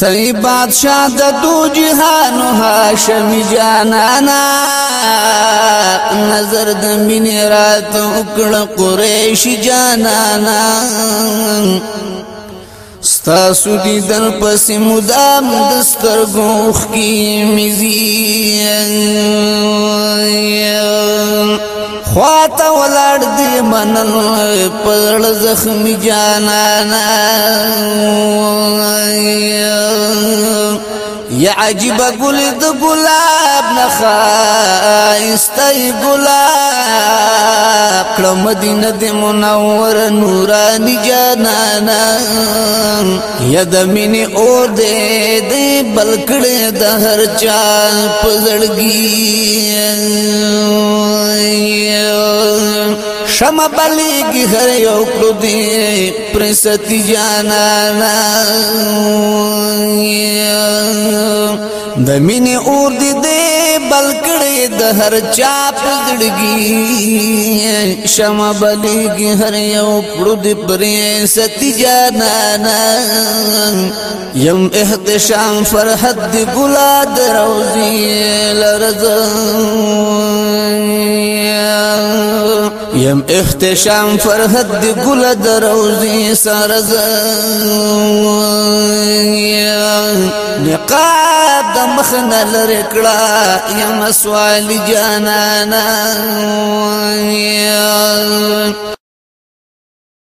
سری بادشاہ د دو جهانو هاشم جانانا نظر د مینې رات وکړه قریش جانانا ستاسو دي در پس مدام د سترګوخ کی مزي خواته ولاړ دې منل پړل زخمی جانانا یا عجیب گل د ګلاب نه خاستای ګلاب کړه مدینه د منور نورانی جانانا یا د مینې اور دې دې بلکړه د هر چا پزړګي شمع بلیگی هر یو کړو دې پرستی جانانا د مینې اور دې دې بل کړې د هر چا پزړګي شمع بلګي هر یو پړو دې پرې ستی جانا نا يم احتشام فرحت دې ګلا دروزي لرزم يم احتشام فرحت دي گل دروزي سرزان نقاش د مخ نه لری کړه یم سوال جانانا